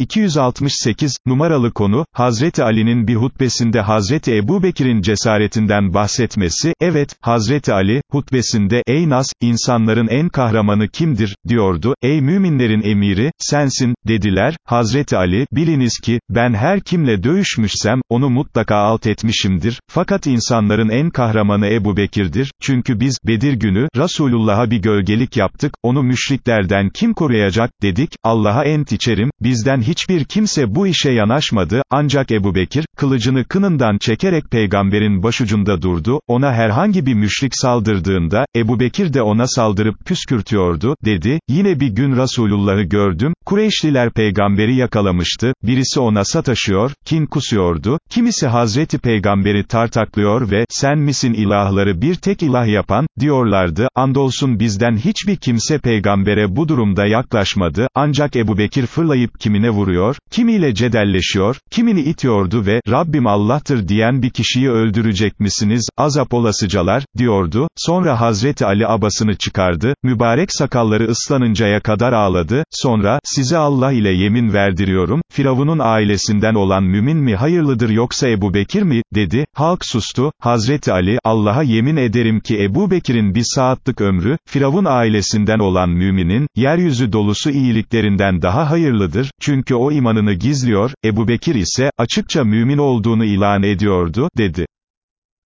268, numaralı konu, Hazreti Ali'nin bir hutbesinde Hazreti Ebu Bekir'in cesaretinden bahsetmesi, evet, Hazreti Ali, hutbesinde, ey Nas, insanların en kahramanı kimdir, diyordu, ey müminlerin emiri, sensin, dediler, Hazreti Ali, biliniz ki, ben her kimle dövüşmüşsem, onu mutlaka alt etmişimdir, fakat insanların en kahramanı Ebu Bekir'dir, çünkü biz, Bedir günü, Resulullah'a bir gölgelik yaptık, onu müşriklerden kim koruyacak, dedik, Allah'a ent içerim, bizden hiçbir kimse bu işe yanaşmadı, ancak Ebu Bekir, kılıcını kınından çekerek peygamberin başucunda durdu, ona herhangi bir müşrik saldırdığında, Ebu Bekir de ona saldırıp püskürtüyordu, dedi, yine bir gün Resulullah'ı gördüm, Kureyşliler peygamberi yakalamıştı, birisi ona sataşıyor, kin kusuyordu, kimisi Hazreti Peygamberi tartaklıyor ve, sen misin ilahları bir tek ilah yapan, diyorlardı, andolsun bizden hiçbir kimse peygambere bu durumda yaklaşmadı, ancak Ebu Bekir fırlayıp kimine vuruyor, kimiyle cedelleşiyor, kimini itiyordu ve, Rabbim Allah'tır diyen bir kişiyi öldürecek misiniz, azap olasıcalar, diyordu, sonra Hazreti Ali abasını çıkardı, mübarek sakalları ıslanıncaya kadar ağladı, sonra, size Allah ile yemin verdiriyorum, Firavun'un ailesinden olan mümin mi hayırlıdır yoksa Ebu Bekir mi, dedi, halk sustu, Hazreti Ali, Allah'a yemin ederim ki Ebu Bekir'in bir saatlik ömrü, Firavun ailesinden olan müminin, yeryüzü dolusu iyiliklerinden daha hayırlıdır, çünkü o imanını gizliyor, Ebu Bekir ise, açıkça mümin olduğunu ilan ediyordu, dedi.